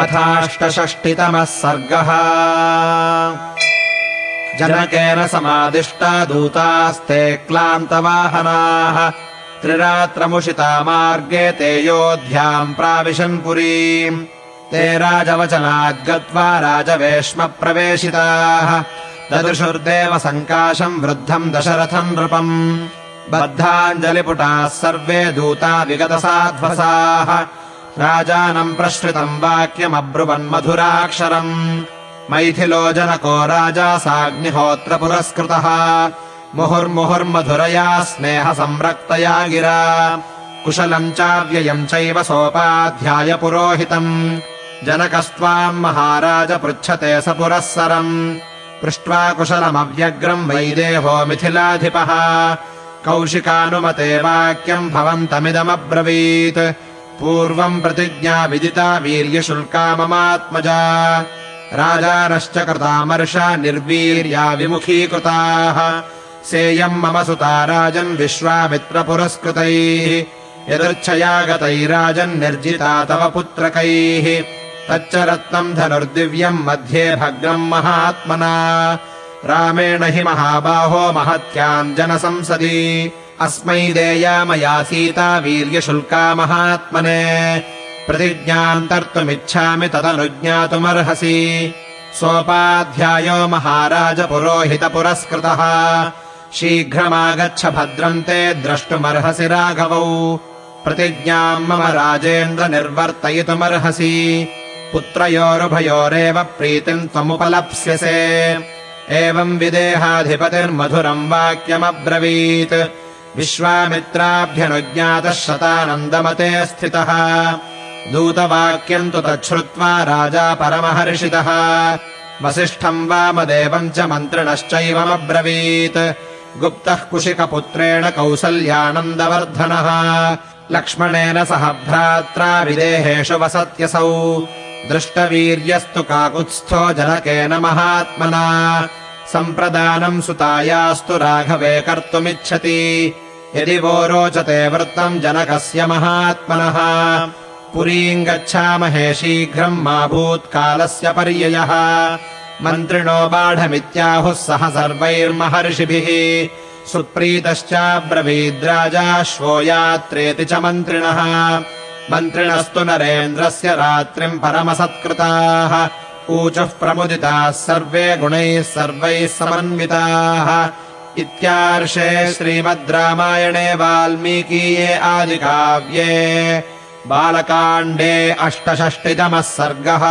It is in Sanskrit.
अथाष्टषष्टितमः सर्गः। जनकेन समादिष्टा दूतास्ते क्लान्तवाहनाः। त्रिरात्रमुषिता मार्गे ते योध्याम् प्राविशन् पुरीम्। ते राजवचनाद्गत्वा राजवेश्म प्रवेशिताः ददृशुर्देव सङ्काशम् वृद्धम् दशरथम् नृपम्। बद्धाञ्जलिपुटाः सर्वे दूता विगतसाध्वसाः राजानम् प्रश्रितम् वाक्यमब्रुवन्मधुराक्षरम् मैथिलो जनको राजा साग्निहोत्र पुरस्कृतः मुहुर्मुहुर्मधुरया स्नेहसंरक्तया गिरा। कुशलम् चाव्ययम् चैव सोपाध्याय पुरोहितम्। जनकस्त्वाम् महाराज पृच्छते स पुरःसरम् पृष्ट्वा कुशलमव्यग्रम् वैदेहो मिथिलाधिपः। कौशिकानुमते वाक्यम् भवन्तमिदमब्रवीत् पूर्वम् प्रतिज्ञा विदिता वीर्यशुल्का ममात्मजा राजानश्च कृतामर्षा निर्वीर्या विमुखीकृताः। सेयम् मम सुता राजन् विश्वामित्रपुरस्कृतैः। यदृच्छया गतैराजन्निर्जिता तव पुत्रकैः। तच्च रत्नम् धनुर्दिव्यम् मध्ये भग्नम् महात्मना। रामेण हि महाबाहो महत्याम् जनसंसदि अस्मै देया मया सीता वीर्यशुल्का महात्मने। प्रतिज्ञान्तर्तुमिच्छामि तदनुज्ञातुमर्हसि। सोपाध्यायो महाराज पुरोहितपुरस्कृतः शीघ्रमागच्छ भद्रम् ते द्रष्टुमर्हसि राघवौ। प्रतिज्ञाम् मम राजेन्द्र निर्वर्तयितुमर्हसि पुत्रयोरुभयोरेव प्रीतिम् त्वमुपलप्स्यसे। एवम् विदेहाधिपतिर्मधुरम् वाक्यमब्रवीत् विश्वामित्राभ्यनुज्ञातः शतानन्दमते स्थितः। दूतवाक्यम् तु तच्छ्रुत्वा राजा परमहर्षितः। वसिष्ठम् वामदेवम् च मन्त्रिणश्चैवमब्रवीत्। गुप्तः कुशिकपुत्रेण कौसल्यानन्दवर्धनः। लक्ष्मणेन सह भ्रात्रा विदेहेषु वसत्यसौ। दृष्टवीर्यस्तु काकुत्स्थो जनकेन महात्मना सम्प्रदानम् सुतायास्तु राघवे कर्तुमिच्छति। यदि वो रोचते वृत्तम् जनकस्य महात्मनः पुरीम् गच्छामहे शीघ्रम् मा भूत्कालस्य पर्ययः। मन्त्रिणो बाढमित्याहुः सह सर्वैर्महर्षिभिः सुप्रीतश्चाब्रवीद्राजाश्वो यात्रेति च मन्त्रिणः। मन्त्रिणस्तु नरेन्द्रस्य रात्रिम् परमसत्कृताः ऊचुः प्रमुदिताः सर्वे गुणैः सर्वैः समन्विताः। इत्यार्षे श्रीमद् रामायणे वाल्मीकीये आदिकाव्ये। बालकाण्डे अष्टषष्टितमः सर्गः